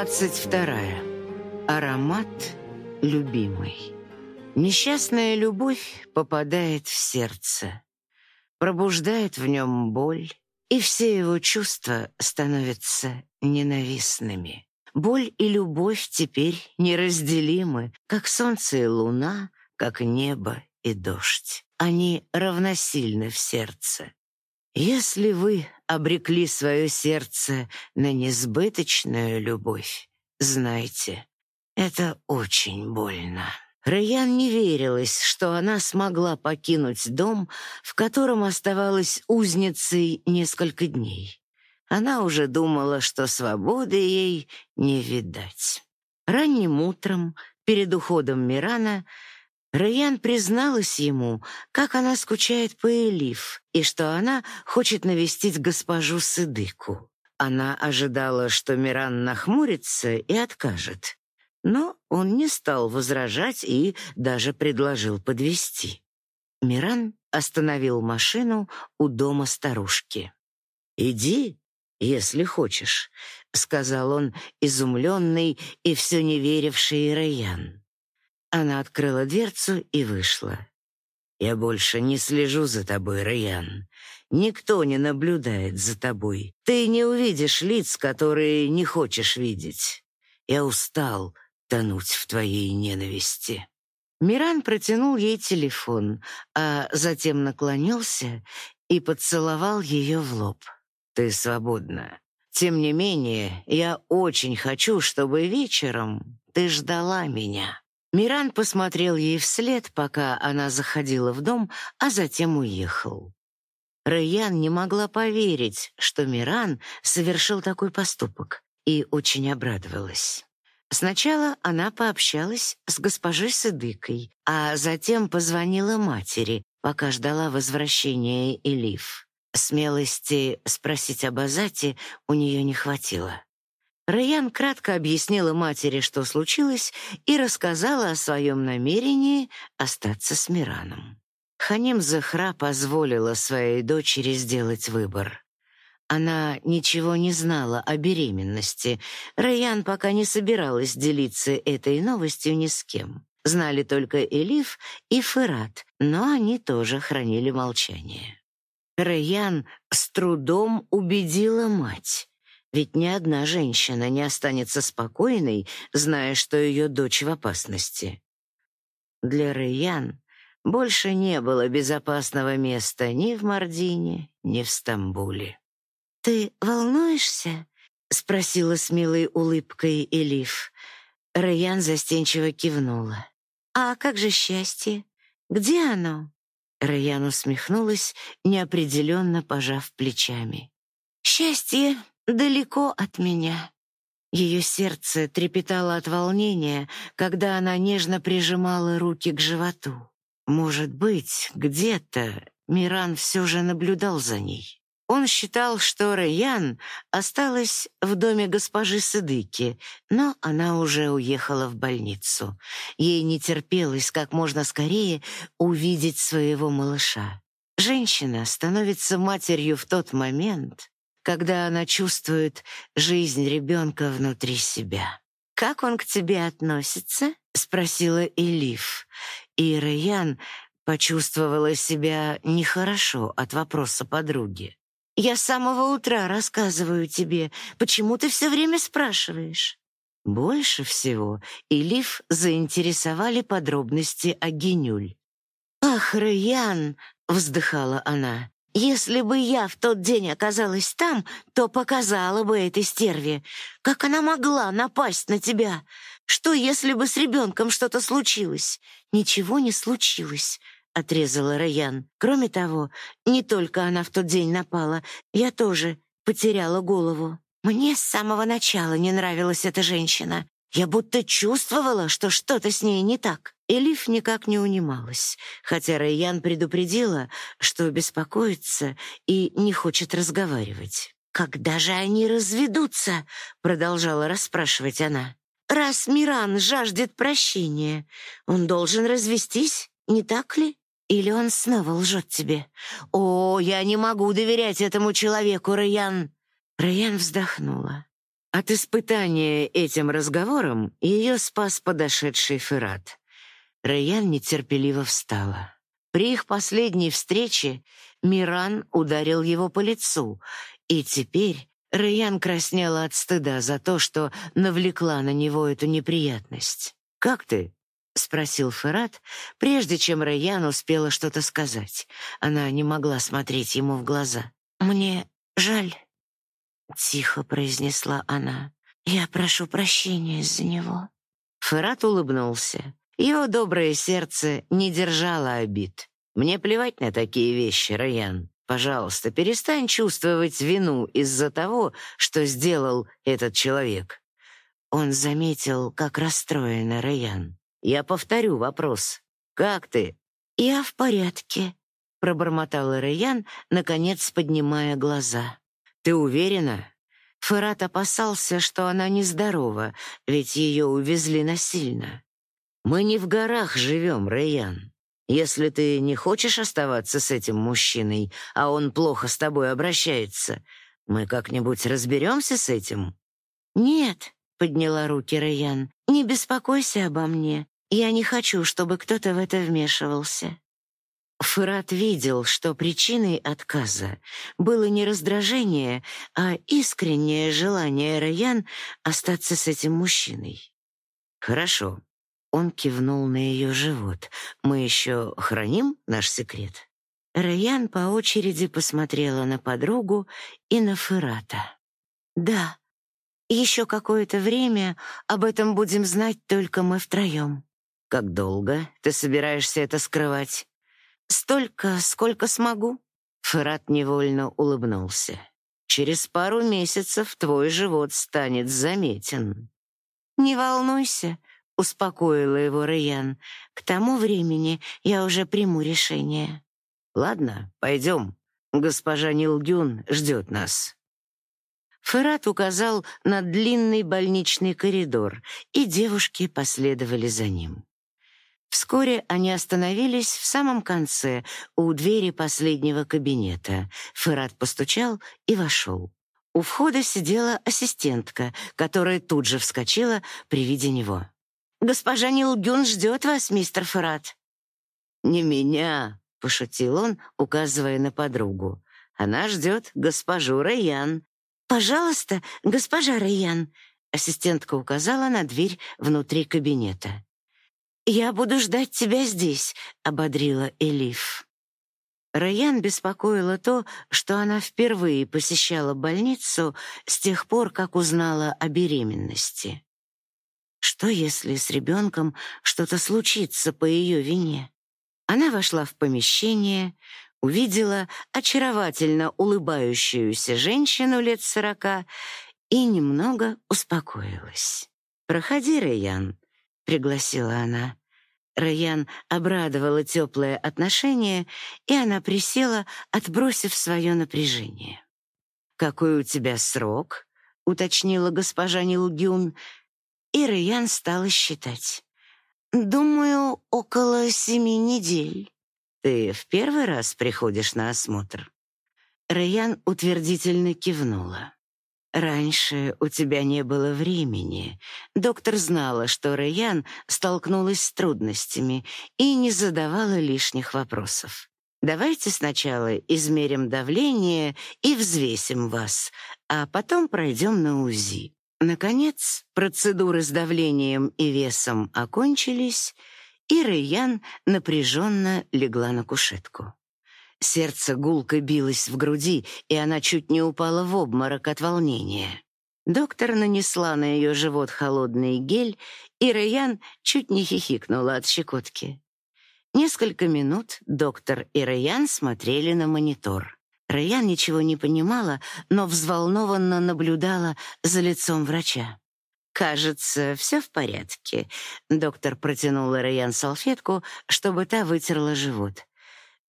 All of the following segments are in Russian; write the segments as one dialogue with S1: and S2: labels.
S1: двадцать вторая. Аромат любимый. Несчастная любовь попадает в сердце, пробуждает в нем боль, и все его чувства становятся ненавистными. Боль и любовь теперь неразделимы, как солнце и луна, как небо и дождь. Они равносильны в сердце. Если вы обрекли свое сердце на несбыточную любовь, знайте, это очень больно. Райан не верилась, что она смогла покинуть дом, в котором оставалась узницей несколько дней. Она уже думала, что свободы ей не видать. Ранним утром, перед уходом Мирана, Райан призналась ему, как она скучает по Элиф, и что она хочет навестить госпожу Сыдыку. Она ожидала, что Миран нахмурится и откажет. Но он не стал возражать и даже предложил подвести. Миран остановил машину у дома старушки. «Иди, если хочешь», — сказал он, изумленный и все не веривший Райан. Она открыла дверцу и вышла. «Я больше не слежу за тобой, Райан. Никто не наблюдает за тобой. Ты не увидишь лиц, которые не хочешь видеть. Я устал тонуть в твоей ненависти». Миран протянул ей телефон, а затем наклонился и поцеловал ее в лоб. «Ты свободна. Тем не менее, я очень хочу, чтобы вечером ты ждала меня». Миран посмотрел ей вслед, пока она заходила в дом, а затем уехал. Райан не могла поверить, что Миран совершил такой поступок, и очень обрадовалась. Сначала она пообщалась с госпожой Сыдыкой, а затем позвонила матери, пока ждала возвращения Элиф. Смелости спросить об Азате у нее не хватило. Райан кратко объяснила матери, что случилось, и рассказала о своем намерении остаться с Мираном. Ханим Захра позволила своей дочери сделать выбор. Она ничего не знала о беременности. Райан пока не собиралась делиться этой новостью ни с кем. Знали только Элиф и Ферат, но они тоже хранили молчание. Райан с трудом убедила мать. Ведь ни одна женщина не останется спокойной, зная, что ее дочь в опасности. Для Рэйян больше не было безопасного места ни в Мардине, ни в Стамбуле. «Ты волнуешься?» — спросила с милой улыбкой Элиф. Рэйян застенчиво кивнула. «А как же счастье? Где оно?» Рэйян усмехнулась, неопределенно пожав плечами. «Счастье далеко от меня. Ее сердце трепетало от волнения, когда она нежно прижимала руки к животу. Может быть, где-то Миран все же наблюдал за ней. Он считал, что Райан осталась в доме госпожи Сыдыки, но она уже уехала в больницу. Ей не терпелось как можно скорее увидеть своего малыша. Женщина становится матерью в тот момент, когда она чувствует жизнь ребенка внутри себя. «Как он к тебе относится?» — спросила Элиф. И Райан почувствовала себя нехорошо от вопроса подруги. «Я с самого утра рассказываю тебе, почему ты все время спрашиваешь?» Больше всего Элиф заинтересовали подробности о Генюль. «Ах, Райан!» — вздыхала она. Если бы я в тот день оказалась там, то показала бы этой стерве, как она могла напасть на тебя. Что, если бы с ребенком что-то случилось? Ничего не случилось, — отрезала Раян. Кроме того, не только она в тот день напала, я тоже потеряла голову. Мне с самого начала не нравилась эта женщина. Я будто чувствовала, что что-то с ней не так. Элиф никак не унималась, хотя Райян предупредила, что беспокоится и не хочет разговаривать. «Когда же они разведутся?» — продолжала расспрашивать она. «Раз Миран жаждет прощения, он должен развестись, не так ли? Или он снова лжет тебе? О, я не могу доверять этому человеку, Райан!» Райан вздохнула. От испытания этим разговором ее спас подошедший Ферат. Райан нетерпеливо встала. При их последней встрече Миран ударил его по лицу, и теперь Райан краснела от стыда за то, что навлекла на него эту неприятность. «Как ты?» — спросил Ферат, прежде чем Райан успела что-то сказать. Она не могла смотреть ему в глаза. «Мне жаль», — тихо произнесла она. «Я прошу прощения за него». Ферат улыбнулся. Его доброе сердце не держало обид. «Мне плевать на такие вещи, Райан. Пожалуйста, перестань чувствовать вину из-за того, что сделал этот человек». Он заметил, как расстроена Райан. «Я повторю вопрос. Как ты?» «Я в порядке», — пробормотала Райан, наконец поднимая глаза. «Ты уверена?» Ферат опасался, что она нездорова, ведь ее увезли насильно. «Мы не в горах живем, Рэйян. Если ты не хочешь оставаться с этим мужчиной, а он плохо с тобой обращается, мы как-нибудь разберемся с этим?» «Нет», — подняла руки Рэйян, — «не беспокойся обо мне. Я не хочу, чтобы кто-то в это вмешивался». Фырат видел, что причиной отказа было не раздражение, а искреннее желание Раян остаться с этим мужчиной. «Хорошо», — он кивнул на ее живот. «Мы еще храним наш секрет?» Раян по очереди посмотрела на подругу и на Фырата. «Да, еще какое-то время об этом будем знать только мы втроем». «Как долго ты собираешься это скрывать?» Столько, сколько смогу. Фрат невольно улыбнулся. Через пару месяцев твой живот станет заметен. Не волнуйся, успокоила его Раян. К тому времени я уже приму решение. Ладно, пойдем. Госпожа Нилгюн ждет нас. Ферат указал на длинный больничный коридор, и девушки последовали за ним. Вскоре они остановились в самом конце, у двери последнего кабинета. Ферат постучал и вошел. У входа сидела ассистентка, которая тут же вскочила при виде него. «Госпожа Нилгюн ждет вас, мистер Ферат». «Не меня», — пошутил он, указывая на подругу. «Она ждет госпожу Райан». «Пожалуйста, госпожа Райан», — ассистентка указала на дверь внутри кабинета. «Я буду ждать тебя здесь», — ободрила Элиф. Райан беспокоило то, что она впервые посещала больницу с тех пор, как узнала о беременности. Что, если с ребенком что-то случится по ее вине? Она вошла в помещение, увидела очаровательно улыбающуюся женщину лет сорока и немного успокоилась. «Проходи, Райан», пригласила она. Раян обрадовала теплое отношение, и она присела, отбросив свое напряжение. «Какой у тебя срок?» — уточнила госпожа Нилгюн, и Раян стала считать. «Думаю, около семи недель». «Ты в первый раз приходишь на осмотр?» Раян утвердительно кивнула. Раньше у тебя не было времени. Доктор знала, что Рэян столкнулась с трудностями и не задавала лишних вопросов. Давайте сначала измерим давление и взвесим вас, а потом пройдем на УЗИ. Наконец, процедуры с давлением и весом окончились, и Рэян напряженно легла на кушетку. Сердце гулко билось в груди, и она чуть не упала в обморок от волнения. Доктор нанесла на ее живот холодный гель, и Райан чуть не хихикнула от щекотки. Несколько минут доктор и Райан смотрели на монитор. Райан ничего не понимала, но взволнованно наблюдала за лицом врача. «Кажется, все в порядке». Доктор протянула Райан салфетку, чтобы та вытерла живот.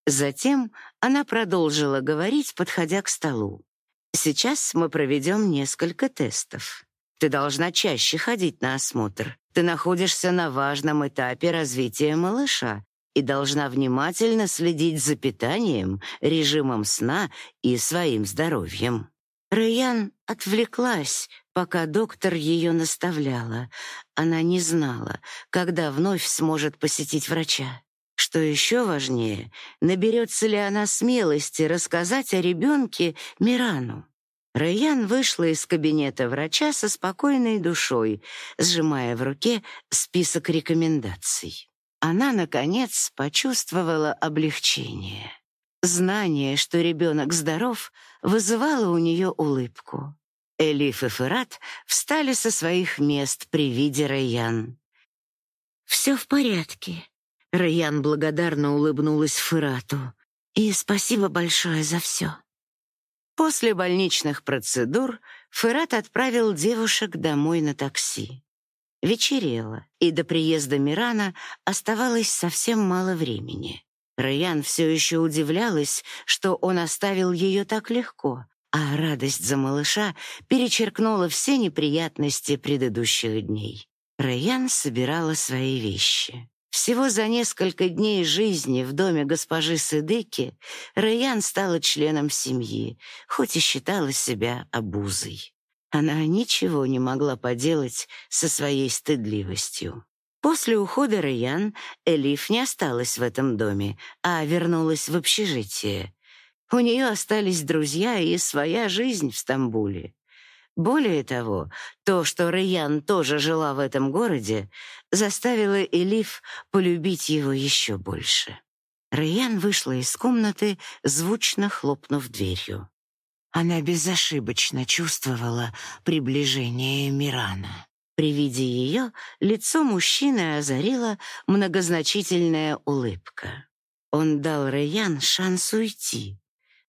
S1: Затем она продолжила говорить, подходя к столу. «Сейчас мы проведем несколько тестов. Ты должна чаще ходить на осмотр. Ты находишься на важном этапе развития малыша и должна внимательно следить за питанием, режимом сна и своим здоровьем». Райан отвлеклась, пока доктор ее наставляла. Она не знала, когда вновь сможет посетить врача. Что еще важнее, наберется ли она смелости рассказать о ребенке Мирану. Райан вышла из кабинета врача со спокойной душой, сжимая в руке список рекомендаций. Она, наконец, почувствовала облегчение. Знание, что ребенок здоров, вызывало у нее улыбку. Элиф и Ферат встали со своих мест при виде Райан. «Все в порядке», — Райан благодарно улыбнулась Ферату. «И спасибо большое за все». После больничных процедур Ферат отправил девушек домой на такси. Вечерело, и до приезда Мирана оставалось совсем мало времени. Райан все еще удивлялась, что он оставил ее так легко, а радость за малыша перечеркнула все неприятности предыдущих дней. Райан собирала свои вещи. Всего за несколько дней жизни в доме госпожи Сыдыки Райан стала членом семьи, хоть и считала себя обузой. Она ничего не могла поделать со своей стыдливостью. После ухода Райан Элиф не осталась в этом доме, а вернулась в общежитие. У нее остались друзья и своя жизнь в Стамбуле. Более того, то, что Райан тоже жила в этом городе, заставило Элиф полюбить его еще больше. Райан вышла из комнаты, звучно хлопнув дверью. Она безошибочно чувствовала приближение Мирана. При виде ее лицо мужчины озарила многозначительная улыбка. Он дал Райан шанс уйти,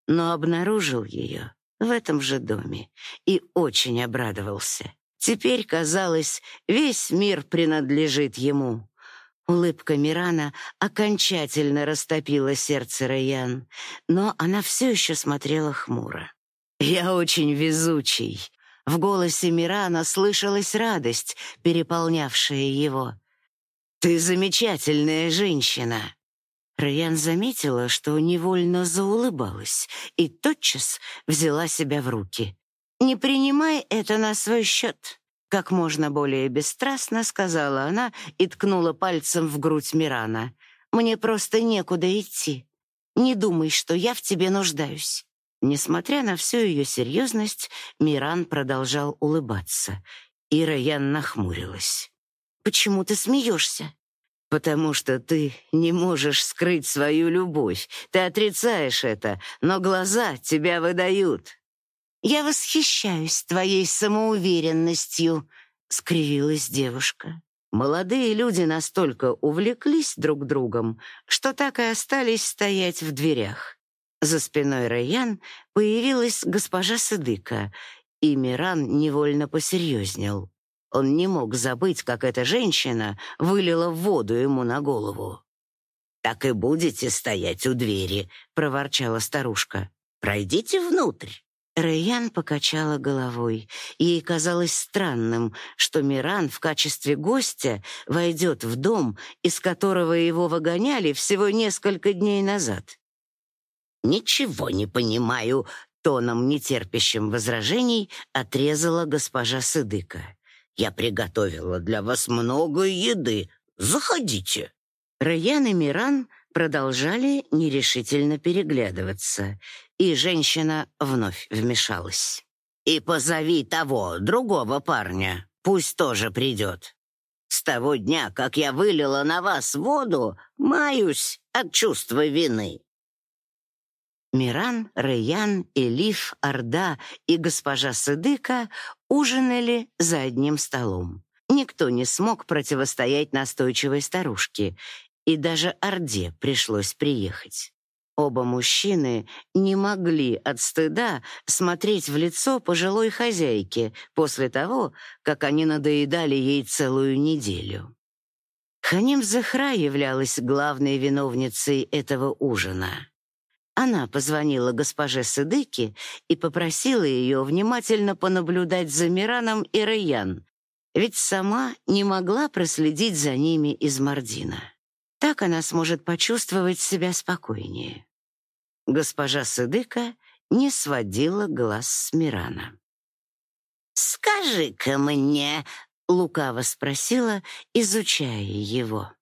S1: но обнаружил ее в этом же доме и очень обрадовался. Теперь, казалось, весь мир принадлежит ему. Улыбка Мирана окончательно растопила сердце Райан, но она все еще смотрела хмуро. «Я очень везучий». В голосе Мирана слышалась радость, переполнявшая его. «Ты замечательная женщина». Райан заметила, что невольно заулыбалась, и тотчас взяла себя в руки. «Не принимай это на свой счет», — как можно более бесстрастно сказала она и ткнула пальцем в грудь Мирана. «Мне просто некуда идти. Не думай, что я в тебе нуждаюсь». Несмотря на всю ее серьезность, Миран продолжал улыбаться, и Раян нахмурилась. «Почему ты смеешься?» «Потому что ты не можешь скрыть свою любовь. Ты отрицаешь это, но глаза тебя выдают». «Я восхищаюсь твоей самоуверенностью», — скривилась девушка. Молодые люди настолько увлеклись друг другом, что так и остались стоять в дверях. За спиной Райан появилась госпожа Сыдыка, и Миран невольно посерьезнел. Он не мог забыть, как эта женщина вылила воду ему на голову. «Так и будете стоять у двери», — проворчала старушка. «Пройдите внутрь». Рэйян покачала головой. Ей казалось странным, что Миран в качестве гостя войдет в дом, из которого его выгоняли всего несколько дней назад. «Ничего не понимаю», — тоном, нетерпящим возражений, отрезала госпожа Сыдыка. «Я приготовила для вас много еды. Заходите». Раян и Миран продолжали нерешительно переглядываться, и женщина вновь вмешалась. «И позови того, другого парня, пусть тоже придет. С того дня, как я вылила на вас воду, маюсь от чувства вины. Миран, Раян, Элиф, Орда и госпожа Сыдыка ужинали за одним столом. Никто не смог противостоять настойчивой старушке, и даже Орде пришлось приехать. Оба мужчины не могли от стыда смотреть в лицо пожилой хозяйки после того, как они надоедали ей целую неделю. Ханим Захра являлась главной виновницей этого ужина. Она позвонила госпоже Сыдыке и попросила ее внимательно понаблюдать за Мираном и Райян, ведь сама не могла проследить за ними из Мардина. Так она сможет почувствовать себя спокойнее. Госпожа Сыдыка не сводила глаз с Мирана. скажи-ка мне, лукаво спросила, изучая его.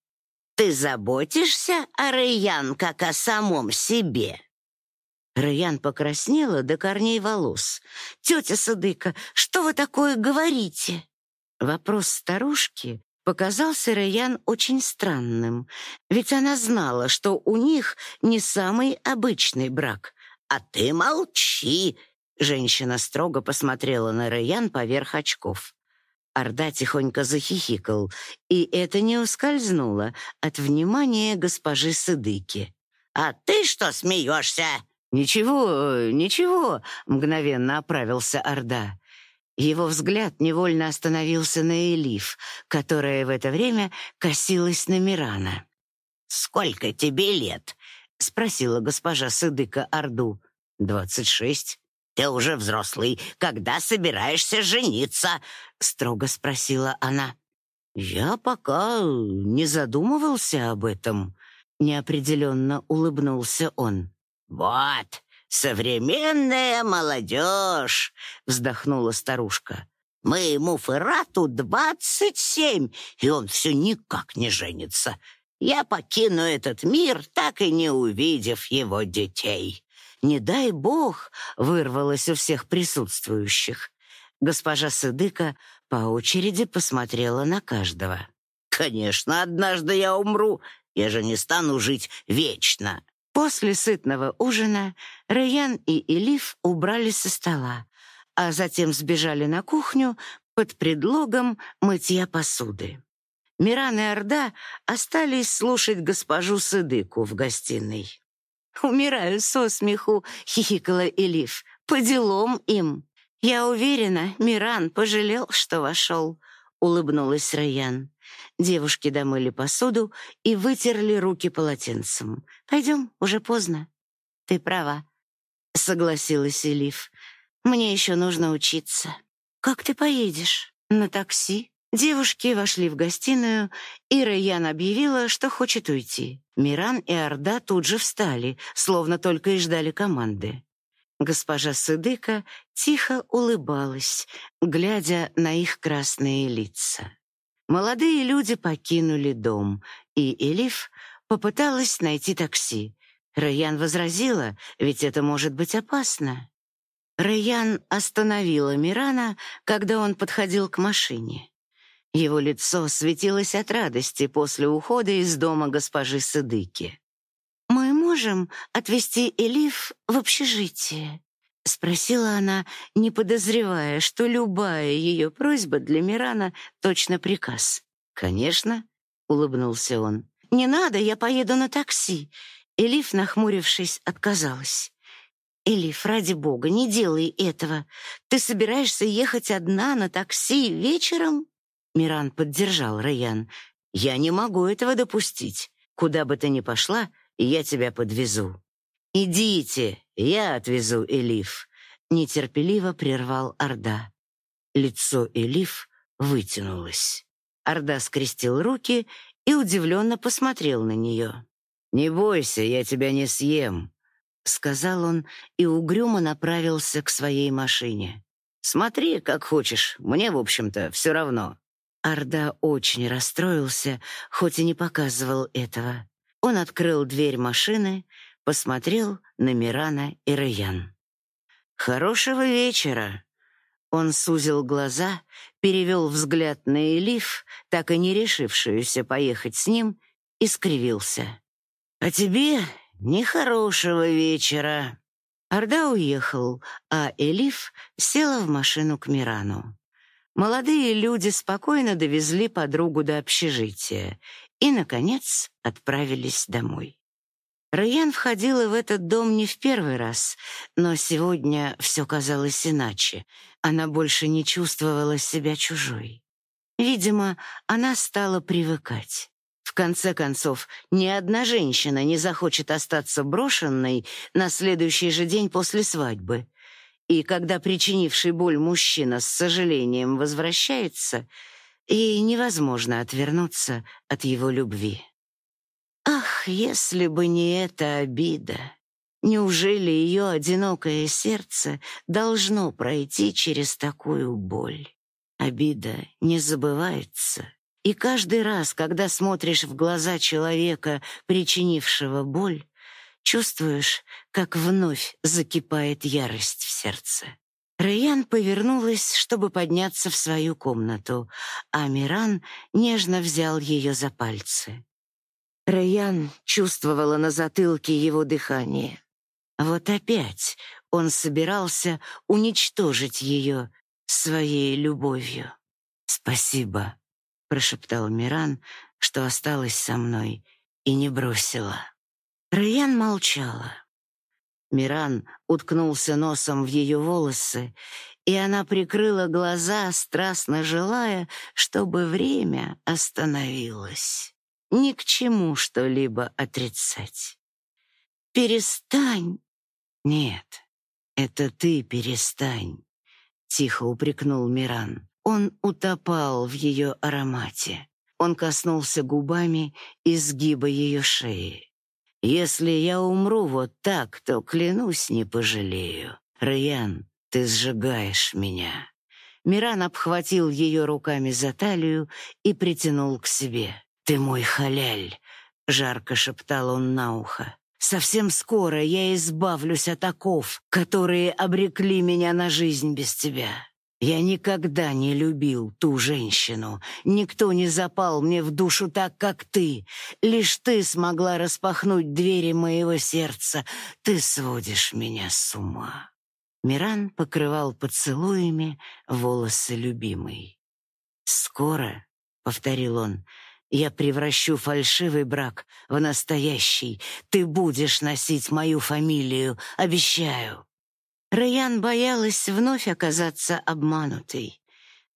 S1: Ты заботишься о Райан как о самом себе? Райан покраснела до корней волос. «Тетя Садыка, что вы такое говорите?» Вопрос старушки показался Райан очень странным, ведь она знала, что у них не самый обычный брак. «А ты молчи!» Женщина строго посмотрела на Райан поверх очков. Орда тихонько захихикал, и это не ускользнуло от внимания госпожи Сыдыки. «А ты что смеешься?» «Ничего, ничего», — мгновенно оправился Орда. Его взгляд невольно остановился на Элиф, которая в это время косилась на Мирана. «Сколько тебе лет?» — спросила госпожа Сыдыка Орду. «Двадцать шесть». «Ты уже взрослый. Когда собираешься жениться?» — строго спросила она. «Я пока не задумывался об этом», — неопределенно улыбнулся он. «Вот, современная молодежь!» — вздохнула старушка. «Моему Ферату двадцать семь, и он все никак не женится. Я покину этот мир, так и не увидев его детей. «Не дай бог!» — вырвалось у всех присутствующих. Госпожа Сыдыка по очереди посмотрела на каждого. «Конечно, однажды я умру. Я же не стану жить вечно». После сытного ужина Райан и Элиф убрали со стола, а затем сбежали на кухню под предлогом мытья посуды. Миран и Орда остались слушать госпожу Сыдыку в гостиной. «Умираю со смеху», — хихикала Элиф. «По делам им». «Я уверена, Миран пожалел, что вошел», — улыбнулась Раян. Девушки домыли посуду и вытерли руки полотенцем. «Пойдем, уже поздно». «Ты права», — согласилась Элиф. «Мне еще нужно учиться». «Как ты поедешь? На такси?» Девушки вошли в гостиную, и Райан объявила, что хочет уйти. Миран и Орда тут же встали, словно только и ждали команды. Госпожа Сыдыка тихо улыбалась, глядя на их красные лица. Молодые люди покинули дом, и Элиф попыталась найти такси. Райан возразила, ведь это может быть опасно. Райан остановила Мирана, когда он подходил к машине. Его лицо светилось от радости после ухода из дома госпожи Сыдыки. «Мы можем отвезти Элиф в общежитие?» — спросила она, не подозревая, что любая ее просьба для Мирана точно приказ. «Конечно», — улыбнулся он. «Не надо, я поеду на такси». Элиф, нахмурившись, отказалась. «Элиф, ради бога, не делай этого. Ты собираешься ехать одна на такси вечером?» Миран поддержал Райан. «Я не могу этого допустить. Куда бы ты ни пошла, я тебя подвезу». «Идите, я отвезу Элиф», — нетерпеливо прервал Орда. Лицо Элиф вытянулось. Орда скрестил руки и удивленно посмотрел на нее. «Не бойся, я тебя не съем», — сказал он и угрюмо направился к своей машине. «Смотри, как хочешь, мне, в общем-то, все равно». Арда очень расстроился, хоть и не показывал этого. Он открыл дверь машины, посмотрел на Мирана и Раян. «Хорошего вечера!» Он сузил глаза, перевел взгляд на Элиф, так и не решившуюся поехать с ним, и скривился. «А тебе нехорошего вечера!» Орда уехал, а Элиф села в машину к Мирану. Молодые люди спокойно довезли подругу до общежития и, наконец, отправились домой. Райан входила в этот дом не в первый раз, но сегодня все казалось иначе. Она больше не чувствовала себя чужой. Видимо, она стала привыкать. В конце концов, ни одна женщина не захочет остаться брошенной на следующий же день после свадьбы. И когда причинивший боль мужчина с сожалением возвращается, и невозможно отвернуться от его любви. Ах, если бы не эта обида! Неужели ее одинокое сердце должно пройти через такую боль? Обида не забывается, и каждый раз, когда смотришь в глаза человека, причинившего боль, чувствуешь, как вновь закипает ярость в сердце. Райан повернулась, чтобы подняться в свою комнату, а Миран нежно взял ее за пальцы. Райан чувствовала на затылке его дыхание. Вот опять он собирался уничтожить ее своей любовью. «Спасибо», — прошептал Миран, что осталась со мной и не бросила. Райан молчала. Миран уткнулся носом в ее волосы, и она прикрыла глаза, страстно желая, чтобы время остановилось. Ни к чему что-либо отрицать. «Перестань!» «Нет, это ты перестань», — тихо упрекнул Миран. Он утопал в ее аромате. Он коснулся губами изгиба ее шеи. Если я умру вот так, то, клянусь, не пожалею. Раян, ты сжигаешь меня». Миран обхватил ее руками за талию и притянул к себе. «Ты мой халяль», — жарко шептал он на ухо. «Совсем скоро я избавлюсь от оков, которые обрекли меня на жизнь без тебя». Я никогда не любил ту женщину. Никто не запал мне в душу так, как ты. Лишь ты смогла распахнуть двери моего сердца. Ты сводишь меня с ума. Миран покрывал поцелуями волосы любимой. «Скоро», — повторил он, — «я превращу фальшивый брак в настоящий. Ты будешь носить мою фамилию, обещаю». Раян боялась вновь оказаться обманутой,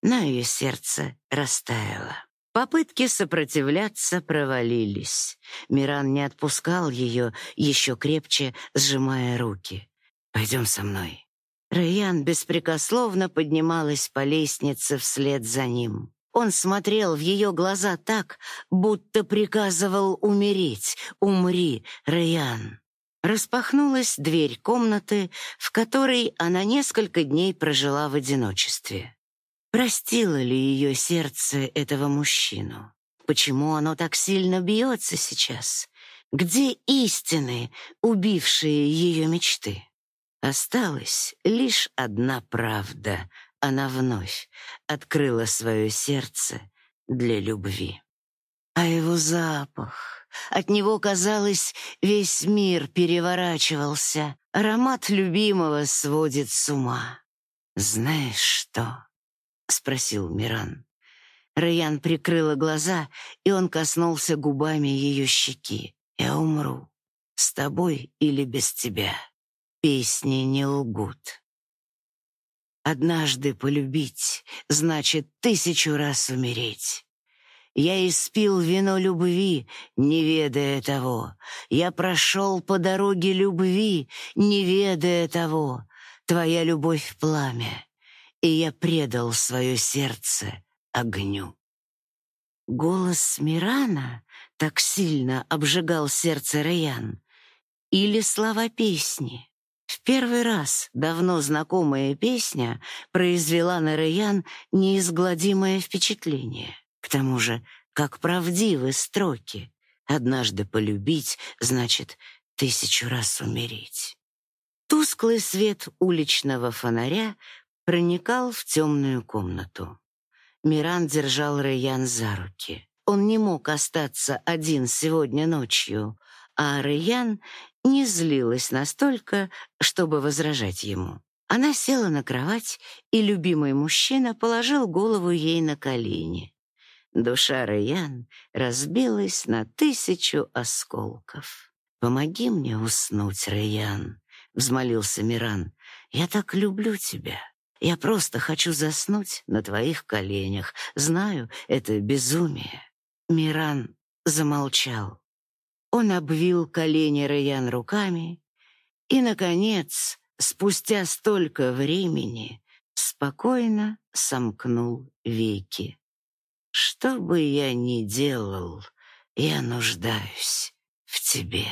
S1: но ее сердце растаяло. Попытки сопротивляться провалились. Миран не отпускал ее, еще крепче сжимая руки. «Пойдем со мной». Раян беспрекословно поднималась по лестнице вслед за ним. Он смотрел в ее глаза так, будто приказывал умереть. «Умри, Раян». Распахнулась дверь комнаты, в которой она несколько дней прожила в одиночестве. Простило ли ее сердце этого мужчину? Почему оно так сильно бьется сейчас? Где истины, убившие ее мечты? Осталась лишь одна правда. Она вновь открыла свое сердце для любви. А его запах... От него, казалось, весь мир переворачивался. Аромат любимого сводит с ума. «Знаешь что?» — спросил Миран. Раян прикрыла глаза, и он коснулся губами ее щеки. «Я умру. С тобой или без тебя. Песни не лгут». Однажды полюбить значит тысячу раз умереть. Я испил вино любви, не ведая того. Я прошел по дороге любви, не ведая того. Твоя любовь — пламя, и я предал свое сердце огню. Голос Мирана так сильно обжигал сердце Раян. Или слова песни. В первый раз давно знакомая песня произвела на Раян неизгладимое впечатление. К тому же, как правдивы строки. Однажды полюбить значит тысячу раз умереть. Тусклый свет уличного фонаря проникал в темную комнату. Миран держал Рэян за руки. Он не мог остаться один сегодня ночью, а Рэян не злилась настолько, чтобы возражать ему. Она села на кровать, и любимый мужчина положил голову ей на колени. Душа Раян разбилась на тысячу осколков. «Помоги мне уснуть, Раян», — взмолился Миран. «Я так люблю тебя. Я просто хочу заснуть на твоих коленях. Знаю, это безумие». Миран замолчал. Он обвил колени Раян руками и, наконец, спустя столько времени, спокойно сомкнул веки. Что бы я ни делал, я нуждаюсь в тебе.